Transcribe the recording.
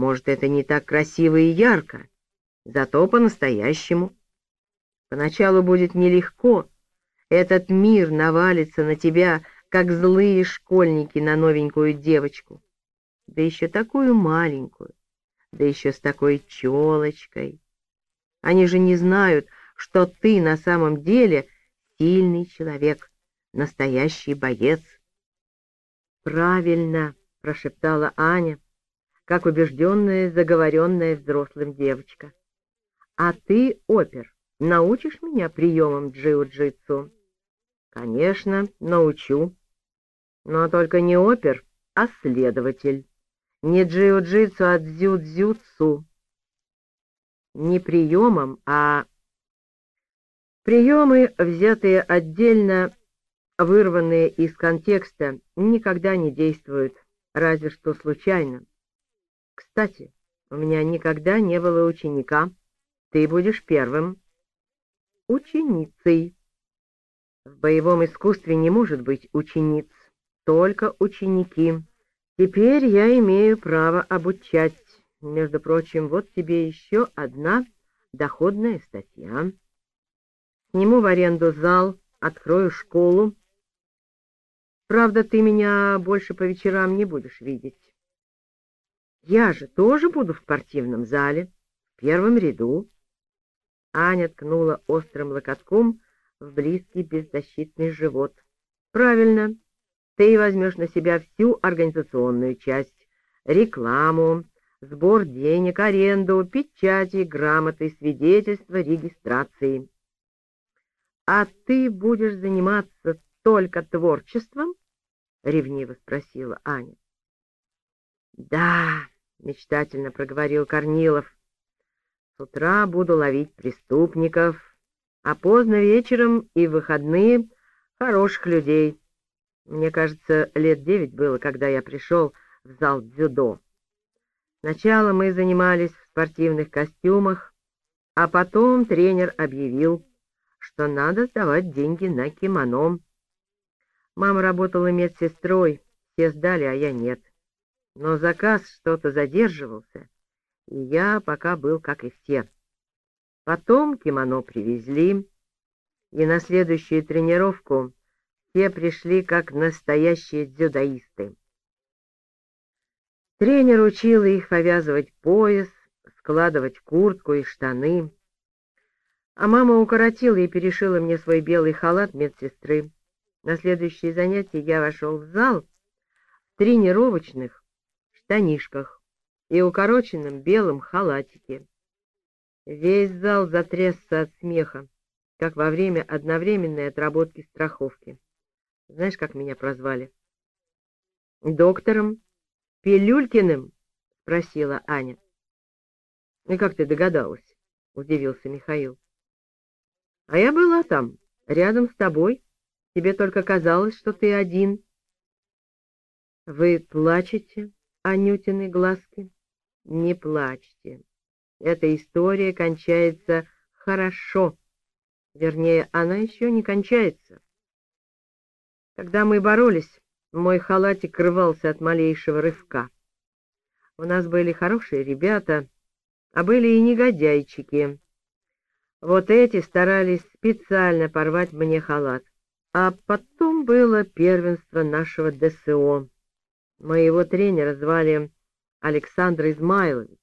Может, это не так красиво и ярко, зато по-настоящему. Поначалу будет нелегко. Этот мир навалится на тебя, как злые школьники на новенькую девочку. Да еще такую маленькую, да еще с такой челочкой. Они же не знают, что ты на самом деле сильный человек, настоящий боец. «Правильно», — прошептала Аня, как убежденная, заговоренная взрослым девочка. «А ты, опер, научишь меня приемам джиу-джитсу?» «Конечно, научу. Но только не опер, а следователь. Не джиу-джитсу, а дзю-дзюцу. Не приемом, а... Приемы, взятые отдельно, вырванные из контекста, никогда не действуют, разве что случайно. Кстати, у меня никогда не было ученика. Ты будешь первым. Ученицей. В боевом искусстве не может быть учениц, только ученики. Теперь я имею право обучать. Между прочим, вот тебе еще одна доходная статья. Сниму в аренду зал, открою школу, Правда, ты меня больше по вечерам не будешь видеть. Я же тоже буду в спортивном зале, в первом ряду. Аня ткнула острым локотком в близкий беззащитный живот. Правильно, ты возьмешь на себя всю организационную часть, рекламу, сбор денег, аренду, печати, грамоты, свидетельства, регистрации. А ты будешь заниматься только творчеством — ревниво спросила Аня. «Да», — мечтательно проговорил Корнилов, — «с утра буду ловить преступников, а поздно вечером и в выходные хороших людей. Мне кажется, лет девять было, когда я пришел в зал дзюдо. Сначала мы занимались в спортивных костюмах, а потом тренер объявил, что надо сдавать деньги на кимоно. Мама работала медсестрой, все сдали, а я нет. Но заказ что-то задерживался, и я пока был, как и все. Потом кимоно привезли, и на следующую тренировку все пришли как настоящие дзюдоисты. Тренер учил их повязывать пояс, складывать куртку и штаны. А мама укоротила и перешила мне свой белый халат медсестры. На следующее занятие я вошел в зал в тренировочных штанишках и укороченном белом халатике. Весь зал затрясся от смеха, как во время одновременной отработки страховки. Знаешь, как меня прозвали? «Доктором Пилюлькиным?» — спросила Аня. «И как ты догадалась?» — удивился Михаил. «А я была там, рядом с тобой». Тебе только казалось, что ты один. Вы плачете, Анютины глазки? Не плачьте. Эта история кончается хорошо. Вернее, она еще не кончается. Когда мы боролись, мой халатик рвался от малейшего рывка. У нас были хорошие ребята, а были и негодяйчики. Вот эти старались специально порвать мне халат. А потом было первенство нашего ДСО. Моего тренера звали Александр Измайлович.